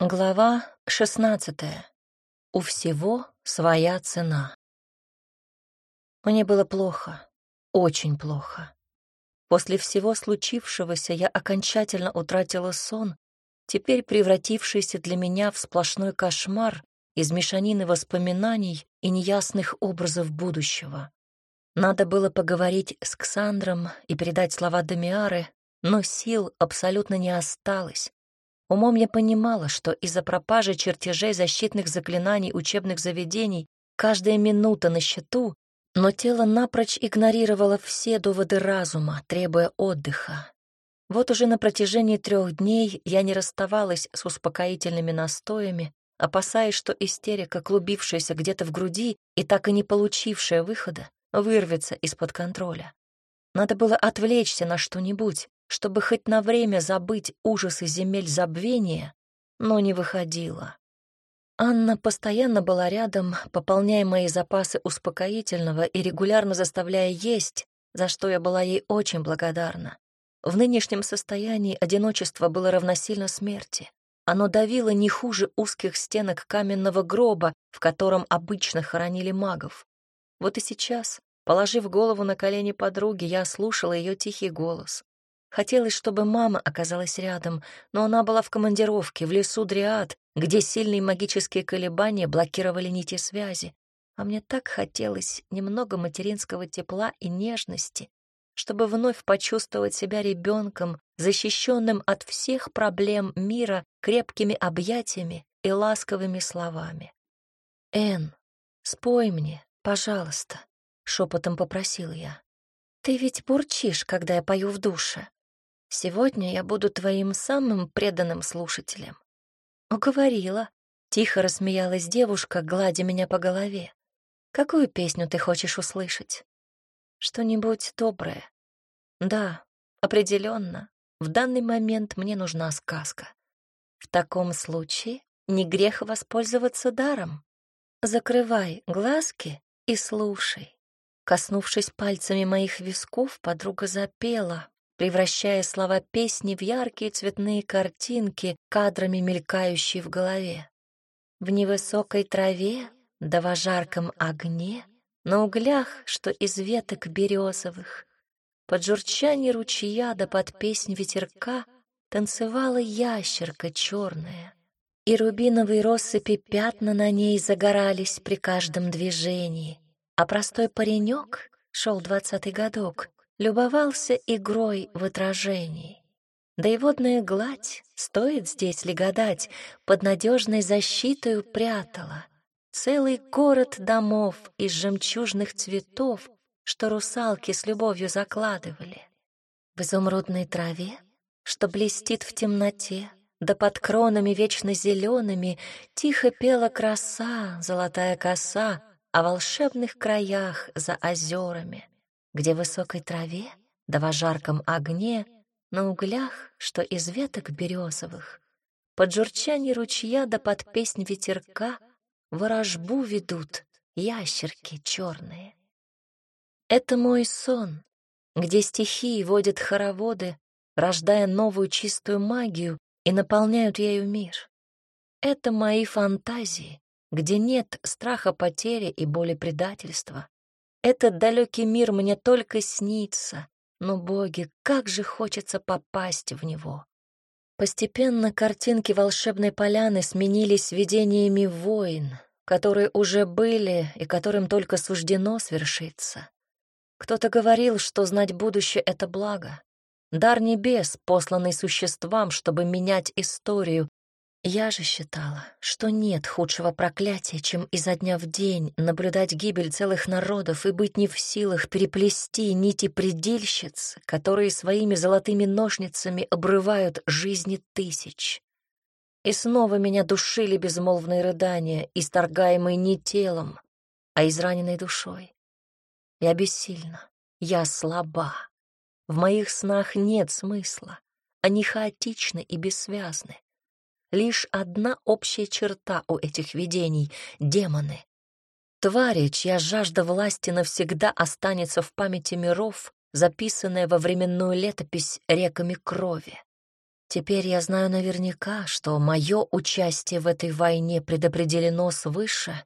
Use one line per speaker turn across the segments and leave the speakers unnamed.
Глава шестнадцатая. У всего своя цена. Мне было плохо, очень плохо. После всего случившегося я окончательно утратила сон, теперь превратившийся для меня в сплошной кошмар из мешанины воспоминаний и неясных образов будущего. Надо было поговорить с Ксандром и передать слова Дамиары, но сил абсолютно не осталось. Умом я понимала, что из-за пропажи чертежей защитных заклинаний учебных заведений каждая минута на счету, но тело напрочь игнорировало все доводы разума, требуя отдыха. Вот уже на протяжении трех дней я не расставалась с успокоительными настоями, опасаясь, что истерика, клубившаяся где-то в груди и так и не получившая выхода, вырвется из-под контроля. Надо было отвлечься на что-нибудь, чтобы хоть на время забыть ужасы земель забвения, но не выходила. Анна постоянно была рядом, пополняя мои запасы успокоительного и регулярно заставляя есть, за что я была ей очень благодарна. В нынешнем состоянии одиночество было равносильно смерти. Оно давило не хуже узких стенок каменного гроба, в котором обычно хоронили магов. Вот и сейчас, положив голову на колени подруги, я слушала ее тихий голос. Хотелось, чтобы мама оказалась рядом, но она была в командировке, в лесу Дриад, где сильные магические колебания блокировали нити связи. А мне так хотелось немного материнского тепла и нежности, чтобы вновь почувствовать себя ребенком, защищенным от всех проблем мира крепкими объятиями и ласковыми словами. «Эн, спой мне, пожалуйста», — шепотом попросил я. «Ты ведь бурчишь, когда я пою в душе». Сегодня я буду твоим самым преданным слушателем. Уговорила. Тихо рассмеялась девушка, гладя меня по голове. Какую песню ты хочешь услышать? Что-нибудь доброе. Да, определенно. В данный момент мне нужна сказка. В таком случае не грех воспользоваться даром. Закрывай глазки и слушай. Коснувшись пальцами моих висков, подруга запела, превращая слова песни в яркие цветные картинки, кадрами мелькающие в голове. В невысокой траве, да во жарком огне, на углях, что из веток березовых, под журчание ручья да под песнь ветерка танцевала ящерка черная, и рубиновые россыпи пятна на ней загорались при каждом движении, а простой паренек шел двадцатый годок, любовался игрой в отражении. Да и водная гладь, стоит здесь ли гадать, под надежной защитой прятала целый город домов из жемчужных цветов, что русалки с любовью закладывали. В изумрудной траве, что блестит в темноте, да под кронами вечно зелеными тихо пела краса, золотая коса о волшебных краях за озерами где в высокой траве, да во жарком огне, на углях, что из веток березовых, под журчание ручья да под песнь ветерка ворожбу ведут ящерки черные. Это мой сон, где стихии водят хороводы, рождая новую чистую магию и наполняют ею мир. Это мои фантазии, где нет страха потери и боли предательства, этот далекий мир мне только снится, но, боги, как же хочется попасть в него. Постепенно картинки волшебной поляны сменились видениями войн, которые уже были и которым только суждено свершиться. Кто-то говорил, что знать будущее — это благо. Дар небес, посланный существам, чтобы менять историю, я же считала, что нет худшего проклятия, чем изо дня в день наблюдать гибель целых народов и быть не в силах переплести нити предельщиц, которые своими золотыми ножницами обрывают жизни тысяч. И снова меня душили безмолвные рыдания, исторгаемые не телом, а израненной душой. Я бессильна, я слаба. В моих снах нет смысла, они хаотичны и бессвязны. Лишь одна общая черта у этих видений — демоны. Твари, чья жажда власти навсегда останется в памяти миров, записанная во временную летопись реками крови. Теперь я знаю наверняка, что мое участие в этой войне предопределено свыше,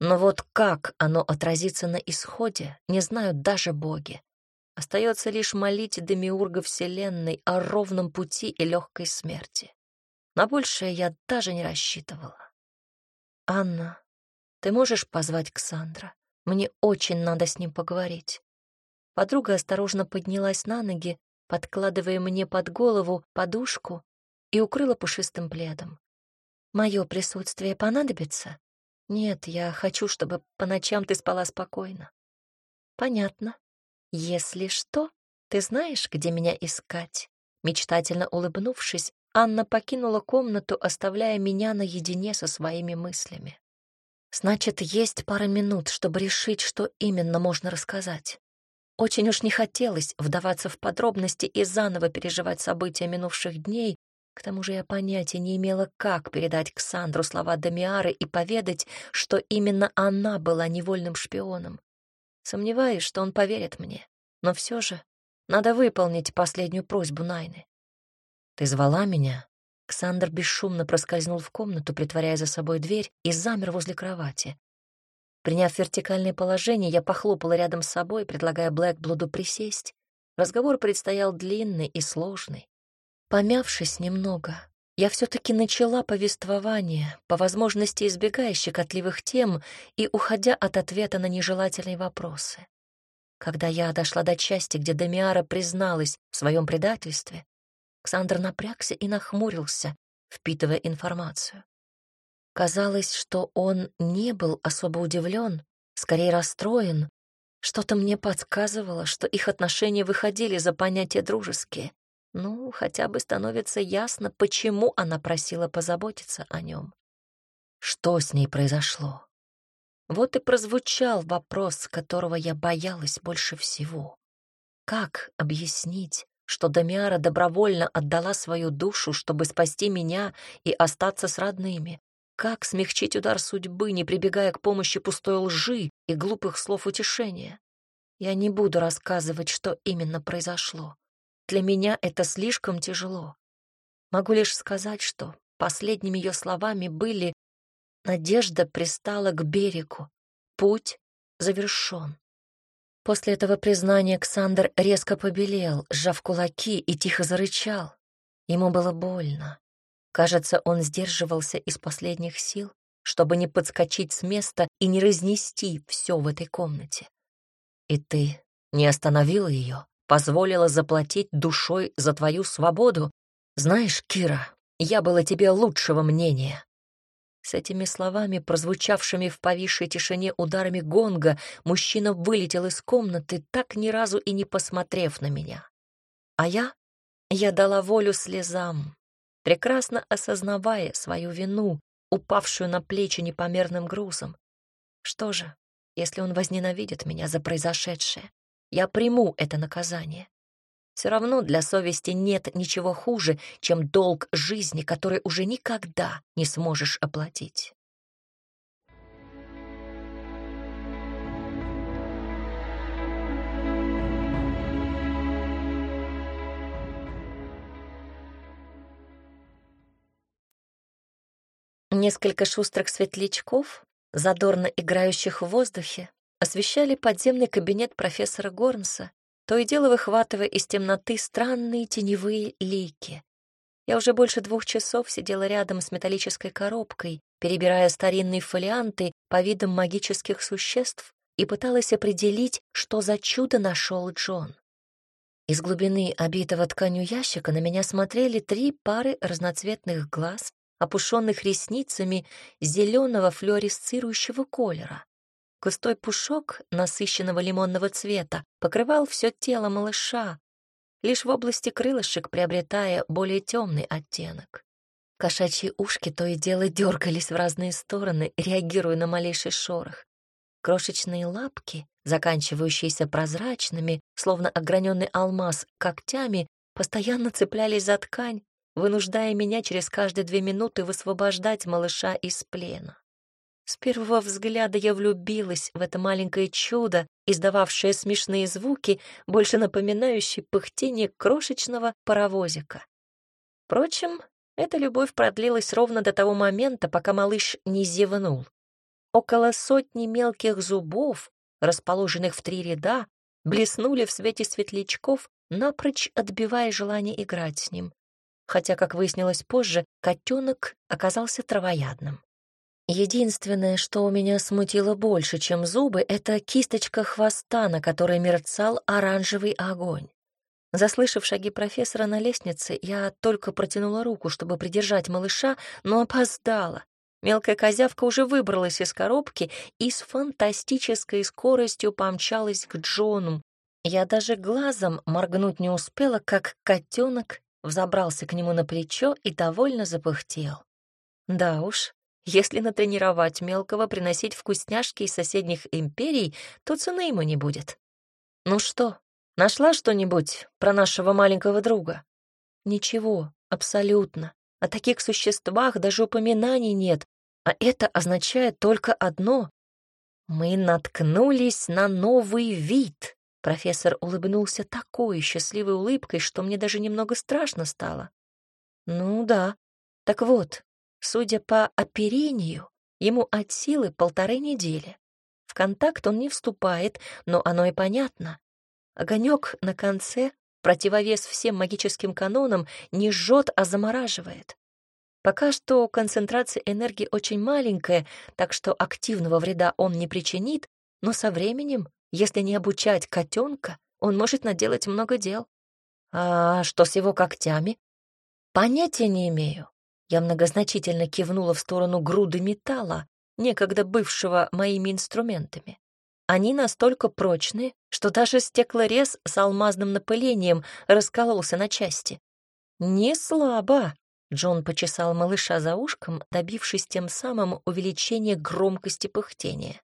но вот как оно отразится на исходе, не знают даже боги. Остается лишь молить Демиурга Вселенной о ровном пути и легкой смерти. На большее я даже не рассчитывала. «Анна, ты можешь позвать Ксандра? Мне очень надо с ним поговорить». Подруга осторожно поднялась на ноги, подкладывая мне под голову подушку и укрыла пушистым пледом. «Мое присутствие понадобится?» «Нет, я хочу, чтобы по ночам ты спала спокойно». «Понятно. Если что, ты знаешь, где меня искать?» Мечтательно улыбнувшись, Анна покинула комнату, оставляя меня наедине со своими мыслями. Значит, есть пара минут, чтобы решить, что именно можно рассказать. Очень уж не хотелось вдаваться в подробности и заново переживать события минувших дней, к тому же я понятия не имела, как передать Ксандру слова Дамиары и поведать, что именно она была невольным шпионом. Сомневаюсь, что он поверит мне, но все же надо выполнить последнюю просьбу Найны. «Ты звала меня?» Ксандр бесшумно проскользнул в комнату, притворяя за собой дверь, и замер возле кровати. Приняв вертикальное положение, я похлопала рядом с собой, предлагая Блэкблуду присесть. Разговор предстоял длинный и сложный. Помявшись немного, я все-таки начала повествование, по возможности избегая щекотливых тем и уходя от ответа на нежелательные вопросы. Когда я дошла до части, где Демиара призналась в своем предательстве, Ксандр напрягся и нахмурился, впитывая информацию. Казалось, что он не был особо удивлен, скорее расстроен. Что-то мне подсказывало, что их отношения выходили за понятия дружеские. Ну, хотя бы становится ясно, почему она просила позаботиться о нем. Что с ней произошло? Вот и прозвучал вопрос, которого я боялась больше всего. Как объяснить, что Дамиара добровольно отдала свою душу, чтобы спасти меня и остаться с родными? Как смягчить удар судьбы, не прибегая к помощи пустой лжи и глупых слов утешения? Я не буду рассказывать, что именно произошло. Для меня это слишком тяжело. Могу лишь сказать, что последними ее словами были «Надежда пристала к берегу, путь завершен». После этого признания Александр резко побелел, сжав кулаки и тихо зарычал. Ему было больно. Кажется, он сдерживался из последних сил, чтобы не подскочить с места и не разнести все в этой комнате. «И ты не остановила ее?» позволила заплатить душой за твою свободу. Знаешь, Кира, я была тебе лучшего мнения». С этими словами, прозвучавшими в повисшей тишине ударами гонга, мужчина вылетел из комнаты, так ни разу и не посмотрев на меня. А я? Я дала волю слезам, прекрасно осознавая свою вину, упавшую на плечи непомерным грузом. Что же, если он возненавидит меня за произошедшее? Я приму это наказание. Все равно для совести нет ничего хуже, чем долг жизни, который уже никогда не сможешь оплатить. Несколько шустрых светлячков, задорно играющих в воздухе, освещали подземный кабинет профессора Горнса, то и дело выхватывая из темноты странные теневые лики. Я уже больше двух часов сидела рядом с металлической коробкой, перебирая старинные фолианты по видам магических существ и пыталась определить, что за чудо нашел Джон. Из глубины обитого тканью ящика на меня смотрели три пары разноцветных глаз, опушенных ресницами зеленого флуоресцирующего колера. Густой пушок насыщенного лимонного цвета покрывал все тело малыша, лишь в области крылышек приобретая более темный оттенок. Кошачьи ушки то и дело дергались в разные стороны, реагируя на малейший шорох. Крошечные лапки, заканчивающиеся прозрачными, словно ограненный алмаз, когтями, постоянно цеплялись за ткань, вынуждая меня через каждые две минуты высвобождать малыша из плена. С первого взгляда я влюбилась в это маленькое чудо, издававшее смешные звуки, больше напоминающие пыхтение крошечного паровозика. Впрочем, эта любовь продлилась ровно до того момента, пока малыш не зевнул. Около сотни мелких зубов, расположенных в три ряда, блеснули в свете светлячков, напрочь отбивая желание играть с ним. Хотя, как выяснилось позже, котенок оказался травоядным. Единственное, что у меня смутило больше, чем зубы, это кисточка хвоста, на которой мерцал оранжевый огонь. Заслышав шаги профессора на лестнице, я только протянула руку, чтобы придержать малыша, но опоздала. Мелкая козявка уже выбралась из коробки и с фантастической скоростью помчалась к Джону. Я даже глазом моргнуть не успела, как котенок взобрался к нему на плечо и довольно запыхтел. Да уж, если натренировать мелкого приносить вкусняшки из соседних империй, то цены ему не будет. Ну что, нашла что-нибудь про нашего маленького друга? Ничего, абсолютно. О таких существах даже упоминаний нет, а это означает только одно. Мы наткнулись на новый вид. Профессор улыбнулся такой счастливой улыбкой, что мне даже немного страшно стало. Ну да. Так вот, Судя по оперению, ему от силы полторы недели. В контакт он не вступает, но оно и понятно. Огонек на конце, противовес всем магическим канонам, не жжет, а замораживает. Пока что концентрация энергии очень маленькая, так что активного вреда он не причинит, но со временем, если не обучать котенка, он может наделать много дел. А что с его когтями? Понятия не имею. Я многозначительно кивнула в сторону груды металла, некогда бывшего моими инструментами. Они настолько прочные, что даже стеклорез с алмазным напылением раскололся на части. «Не слабо!» — Джон почесал малыша за ушком, добившись тем самым увеличения громкости пыхтения.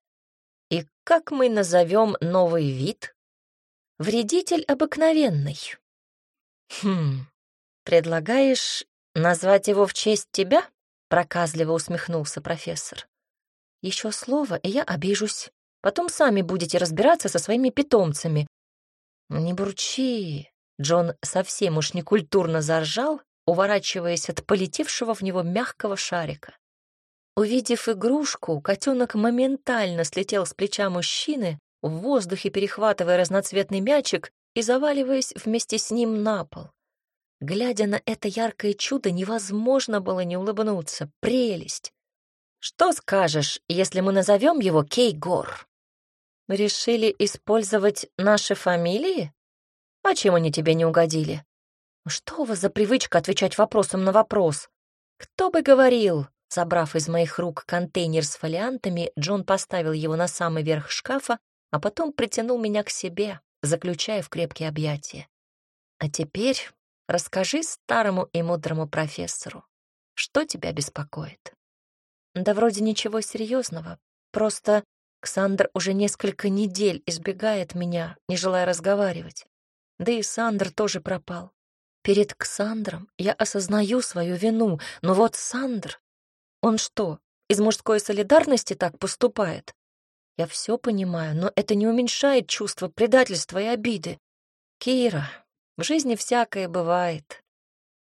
«И как мы назовем новый вид?» «Вредитель обыкновенный». «Хм, предлагаешь «Назвать его в честь тебя?» — проказливо усмехнулся профессор. «Еще слово, и я обижусь. Потом сами будете разбираться со своими питомцами». «Не бурчи!» — Джон совсем уж некультурно заржал, уворачиваясь от полетевшего в него мягкого шарика. Увидев игрушку, котенок моментально слетел с плеча мужчины, в воздухе перехватывая разноцветный мячик и заваливаясь вместе с ним на пол. Глядя на это яркое чудо, невозможно было не улыбнуться. Прелесть! Что скажешь, если мы назовем его Кейгор? Решили использовать наши фамилии? А чем они тебе не угодили? Что у вас за привычка отвечать вопросом на вопрос? Кто бы говорил? Забрав из моих рук контейнер с фолиантами, Джон поставил его на самый верх шкафа, а потом притянул меня к себе, заключая в крепкие объятия. А теперь Расскажи старому и мудрому профессору, что тебя беспокоит. Да вроде ничего серьезного, просто Ксандр уже несколько недель избегает меня, не желая разговаривать. Да и Сандр тоже пропал. Перед Ксандром я осознаю свою вину, но вот Сандр, он что, из мужской солидарности так поступает? Я все понимаю, но это не уменьшает чувство предательства и обиды. Кира, в жизни всякое бывает.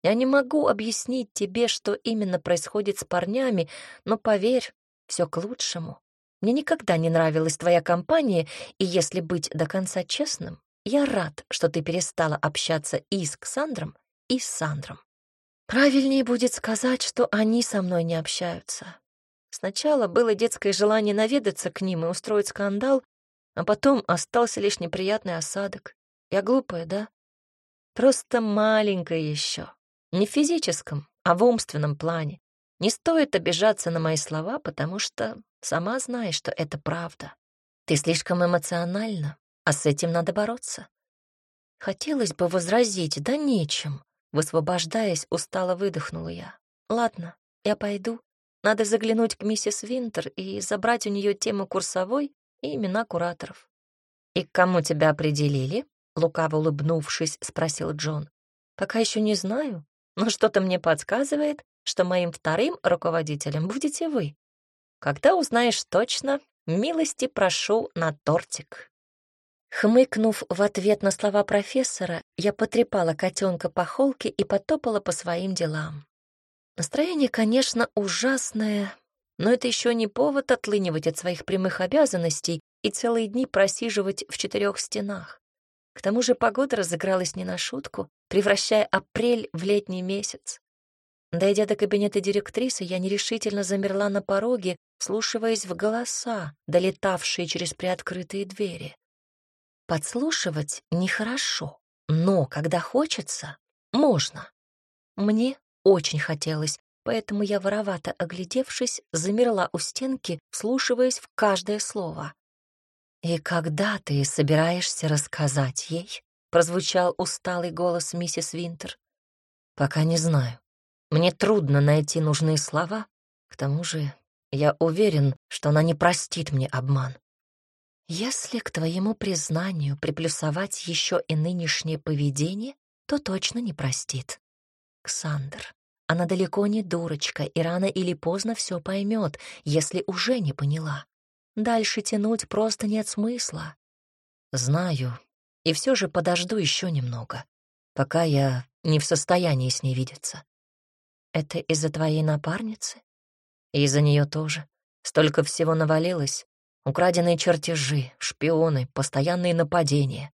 Я не могу объяснить тебе, что именно происходит с парнями, но поверь, все к лучшему. Мне никогда не нравилась твоя компания, и если быть до конца честным, я рад, что ты перестала общаться и с Ксандром, и с Сандром. Правильнее будет сказать, что они со мной не общаются. Сначала было детское желание наведаться к ним и устроить скандал, а потом остался лишь неприятный осадок. Я глупая, да? Просто маленькая еще. Не в физическом, а в умственном плане. Не стоит обижаться на мои слова, потому что сама знаешь, что это правда. Ты слишком эмоциональна, а с этим надо бороться. Хотелось бы возразить, да нечем. Высвобождаясь, устало выдохнула я. Ладно, я пойду. Надо заглянуть к миссис Винтер и забрать у нее тему курсовой и имена кураторов. «И к кому тебя определили?» Лукаво улыбнувшись, спросил Джон. «Пока еще не знаю, но что-то мне подсказывает, что моим вторым руководителем будете вы. Когда узнаешь точно, милости прошу на тортик». Хмыкнув в ответ на слова профессора, я потрепала котенка по холке и потопала по своим делам. Настроение, конечно, ужасное, но это еще не повод отлынивать от своих прямых обязанностей и целые дни просиживать в четырех стенах. К тому же погода разыгралась не на шутку, превращая апрель в летний месяц. Дойдя до кабинета директрисы, я нерешительно замерла на пороге, слушаясь в голоса, долетавшие через приоткрытые двери. Подслушивать нехорошо, но когда хочется, можно. Мне очень хотелось, поэтому я, воровато оглядевшись, замерла у стенки, вслушиваясь в каждое слово. «И когда ты собираешься рассказать ей?» — прозвучал усталый голос миссис Винтер. «Пока не знаю. Мне трудно найти нужные слова. К тому же я уверен, что она не простит мне обман. Если к твоему признанию приплюсовать еще и нынешнее поведение, то точно не простит. Ксандр, она далеко не дурочка и рано или поздно все поймет, если уже не поняла. Дальше тянуть просто нет смысла. Знаю, и все же подожду еще немного, пока я не в состоянии с ней видеться. Это из-за твоей напарницы? Из-за нее тоже. Столько всего навалилось, Украденные чертежи, шпионы, постоянные нападения.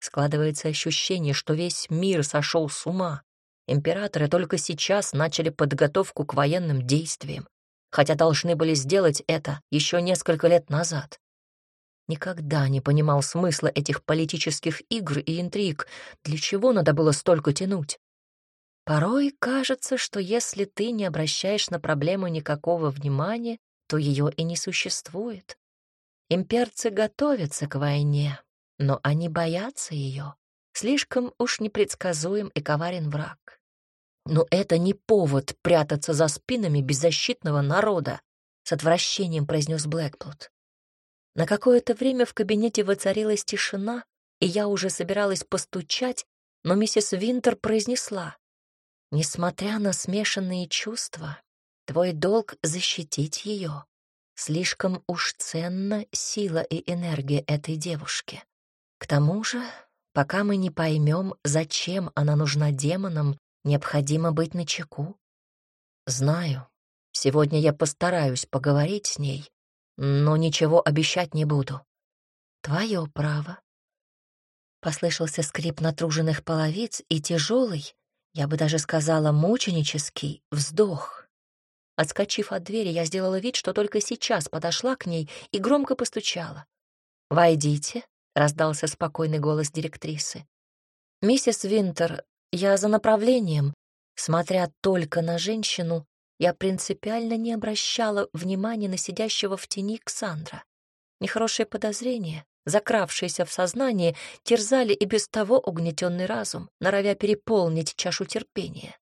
Складывается ощущение, что весь мир сошел с ума. Императоры только сейчас начали подготовку к военным действиям, хотя должны были сделать это еще несколько лет назад. Никогда не понимал смысла этих политических игр и интриг, для чего надо было столько тянуть. Порой кажется, что если ты не обращаешь на проблему никакого внимания, то ее и не существует. Имперцы готовятся к войне, но они боятся ее. Слишком уж непредсказуем и коварен враг. Но это не повод прятаться за спинами беззащитного народа, с отвращением произнес Блэкплут. На какое-то время в кабинете воцарилась тишина, и я уже собиралась постучать, но миссис Винтер произнесла, «Несмотря на смешанные чувства, твой долг — защитить ее. Слишком уж ценна сила и энергия этой девушки. К тому же, пока мы не поймем, зачем она нужна демонам, необходимо быть начеку. Знаю, сегодня я постараюсь поговорить с ней, но ничего обещать не буду. Твое право. Послышался скрип натруженных половиц и тяжелый, я бы даже сказала мученический, вздох. Отскочив от двери, я сделала вид, что только сейчас подошла к ней и громко постучала. «Войдите», — раздался спокойный голос директрисы. «Миссис Винтер, я за направлением». Смотря только на женщину, я принципиально не обращала внимания на сидящего в тени Ксандра. Нехорошие подозрения, закравшиеся в сознание, терзали и без того угнетенный разум, норовя переполнить чашу терпения.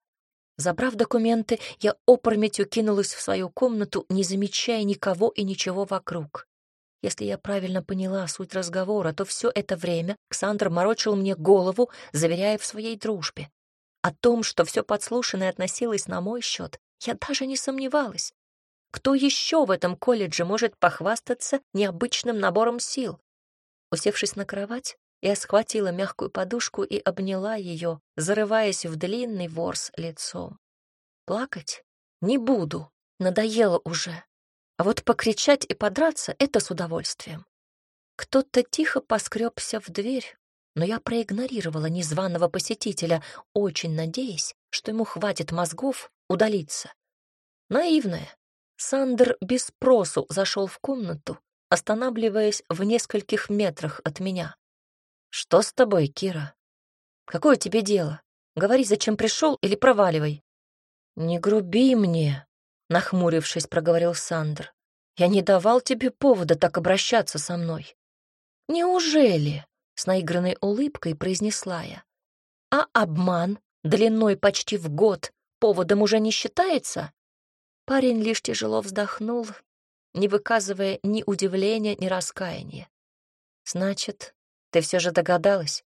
Забрав документы, я опрометью кинулась в свою комнату, не замечая никого и ничего вокруг. Если я правильно поняла суть разговора, то все это время Ксандр морочил мне голову, заверяя в своей дружбе. О том, что все подслушанное относилось на мой счет, я даже не сомневалась. Кто еще в этом колледже может похвастаться необычным набором сил? Усевшись на кровать, я схватила мягкую подушку и обняла ее, зарываясь в длинный ворс лицом. Плакать не буду, надоело уже. А вот покричать и подраться — это с удовольствием. Кто-то тихо поскребся в дверь, но я проигнорировала незваного посетителя, очень надеясь, что ему хватит мозгов удалиться. Наивная. Сандер без спросу зашел в комнату, останавливаясь в нескольких метрах от меня. «Что с тобой, Кира? Какое тебе дело? Говори, зачем пришел или проваливай». «Не груби мне», — нахмурившись, проговорил Сандр. «Я не давал тебе повода так обращаться со мной». «Неужели?» — с наигранной улыбкой произнесла я. «А обман длиной почти в год поводом уже не считается?» Парень лишь тяжело вздохнул, не выказывая ни удивления, ни раскаяния. «Значит, ты все же догадалась?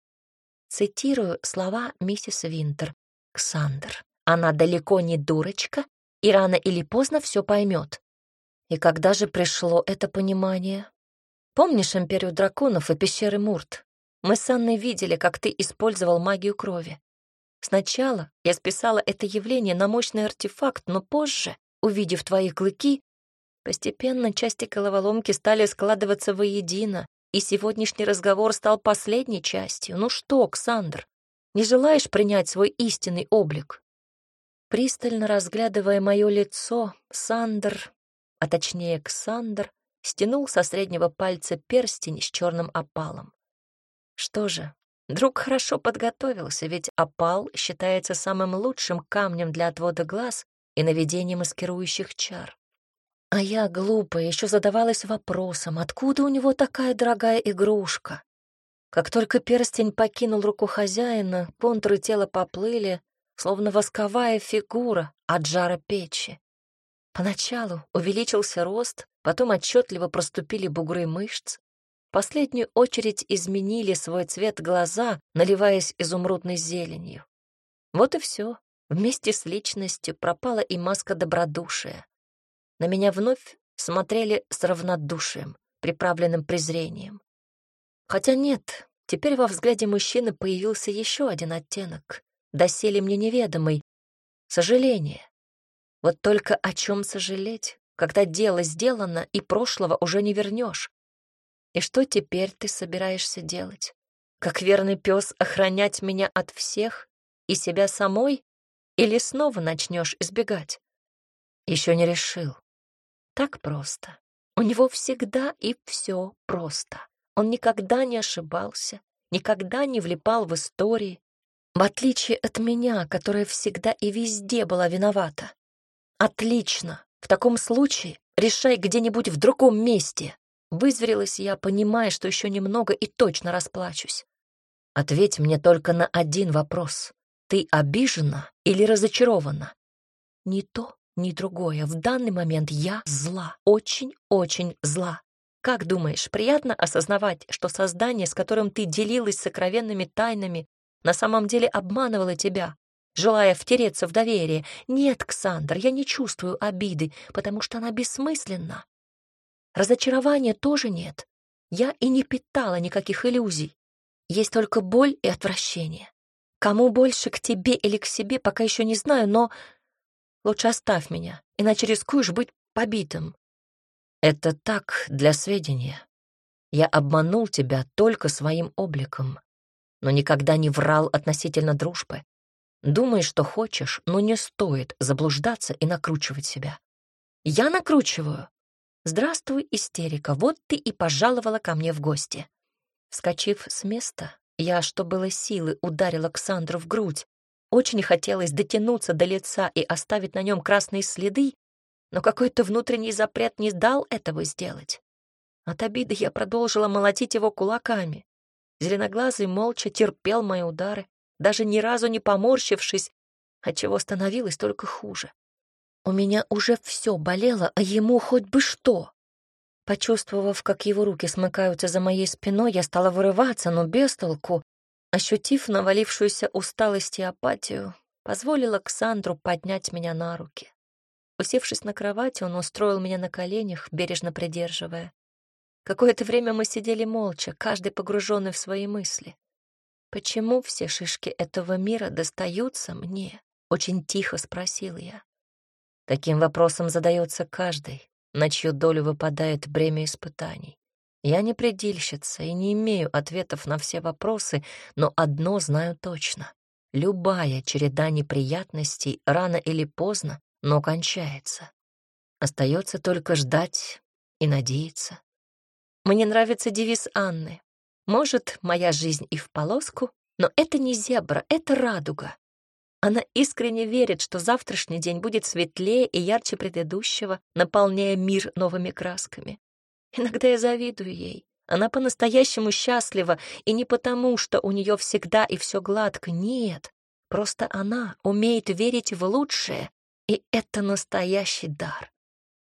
Цитирую слова миссис Винтер. «Ксандр, она далеко не дурочка и рано или поздно все поймет. И когда же пришло это понимание? Помнишь империю драконов и пещеры Мурт? Мы с Анной видели, как ты использовал магию крови. Сначала я списала это явление на мощный артефакт, но позже, увидев твои клыки, постепенно части головоломки стали складываться воедино, и сегодняшний разговор стал последней частью. Ну что, Ксандр, не желаешь принять свой истинный облик? Пристально разглядывая мое лицо, Сандер, а точнее Ксандр, стянул со среднего пальца перстень с черным опалом. Что же, друг хорошо подготовился, ведь опал считается самым лучшим камнем для отвода глаз и наведения маскирующих чар. А я, глупая, еще задавалась вопросом, откуда у него такая дорогая игрушка? Как только перстень покинул руку хозяина, контуры тела поплыли, словно восковая фигура от жара печи. Поначалу увеличился рост, потом отчетливо проступили бугры мышц. В последнюю очередь изменили свой цвет глаза, наливаясь изумрудной зеленью. Вот и все. Вместе с личностью пропала и маска добродушия. На меня вновь смотрели с равнодушием, приправленным презрением. Хотя нет, теперь во взгляде мужчины появился еще один оттенок, доселе мне неведомый — сожаление. Вот только о чем сожалеть, когда дело сделано и прошлого уже не вернешь? И что теперь ты собираешься делать? Как верный пес охранять меня от всех и себя самой? Или снова начнешь избегать? Еще не решил. Так просто. У него всегда и все просто. Он никогда не ошибался, никогда не влипал в истории, в отличие от меня, которая всегда и везде была виновата. «Отлично! В таком случае решай где-нибудь в другом месте!» Вызверилась я, понимая, что еще немного и точно расплачусь. «Ответь мне только на один вопрос. Ты обижена или разочарована?» «Ни то, ни другое. В данный момент я зла, очень-очень зла. Как думаешь, приятно осознавать, что создание, с которым ты делилась сокровенными тайнами, на самом деле обманывало тебя, желая втереться в доверие. Нет, Ксандр, я не чувствую обиды, потому что она бессмысленна. Разочарования тоже нет. Я и не питала никаких иллюзий. Есть только боль и отвращение. Кому больше, к тебе или к себе, пока еще не знаю, но лучше оставь меня, иначе рискуешь быть побитым. Это так, для сведения. Я обманул тебя только своим обликом, но никогда не врал относительно дружбы. Думай, что хочешь, но не стоит заблуждаться и накручивать себя. Я накручиваю. Здравствуй, истерика, вот ты и пожаловала ко мне в гости. Вскочив с места, я, что было силы, ударила Ксандру в грудь. Очень хотелось дотянуться до лица и оставить на нем красные следы, но какой-то внутренний запрет не дал этого сделать. От обиды я продолжила молотить его кулаками. Зеленоглазый молча терпел мои удары, даже ни разу не поморщившись, отчего становилось только хуже. У меня уже все болело, а ему хоть бы что. Почувствовав, как его руки смыкаются за моей спиной, я стала вырываться, но без толку. Ощутив навалившуюся усталость и апатию, позволила Ксандру поднять меня на руки. Усевшись на кровати, он устроил меня на коленях, бережно придерживая. Какое-то время мы сидели молча, каждый погруженный в свои мысли. «Почему все шишки этого мира достаются мне?» — очень тихо спросил я. Таким вопросом задается каждый, на чью долю выпадает бремя испытаний. Я не предельщица и не имею ответов на все вопросы, но одно знаю точно. Любая череда неприятностей рано или поздно, но кончается. Остается только ждать и надеяться. Мне нравится девиз Анны. Может, моя жизнь и в полоску, но это не зебра, это радуга. Она искренне верит, что завтрашний день будет светлее и ярче предыдущего, наполняя мир новыми красками. Иногда я завидую ей. Она по-настоящему счастлива, и не потому, что у нее всегда и все гладко, нет. Просто она умеет верить в лучшее, и это настоящий дар.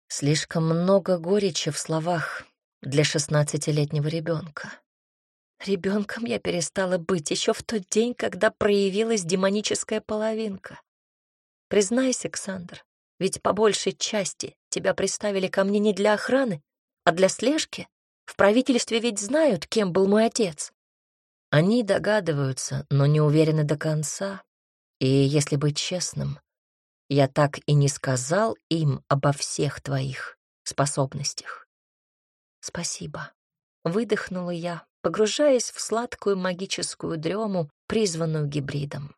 Слишком много горечи в словах для шестнадцатилетнего ребенка. Ребенком я перестала быть еще в тот день, когда проявилась демоническая половинка. Признайся, Александр, ведь по большей части тебя приставили ко мне не для охраны, а для слежки. В правительстве ведь знают, кем был мой отец. Они догадываются, но не уверены до конца. И, если быть честным, я так и не сказал им обо всех твоих способностях. Спасибо. Выдохнула я, погружаясь в сладкую магическую дрему, призванную гибридом.